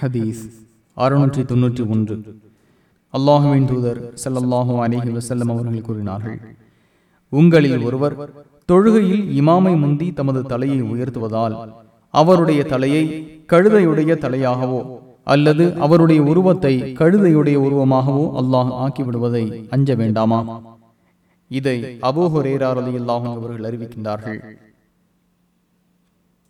ஹதீஸ் அறுநூற்றி தொன்னூற்றி ஒன்று. அல்லாஹுவின் தூதர் ஸல்லல்லாஹு அலைஹி வசல்லம் அவர்கள் கூறினார்கள் உங்களில் ஒருவர் தொழுகையில் இமாமை முந்தி தமது தலையை உயர்த்துவதால் அவருடைய தலையை கழுதையுடைய தலையாகவோ அல்லது அவருடைய உருவத்தை கழுதையுடைய உருவமாகவோ அல்லாஹ் ஆக்கிவிடுவதை அஞ்ச வேண்டாமா? இதை அபோஹரேரார் அலி அல்லாஹும் அவர்கள் அறிவிக்கின்றார்கள்.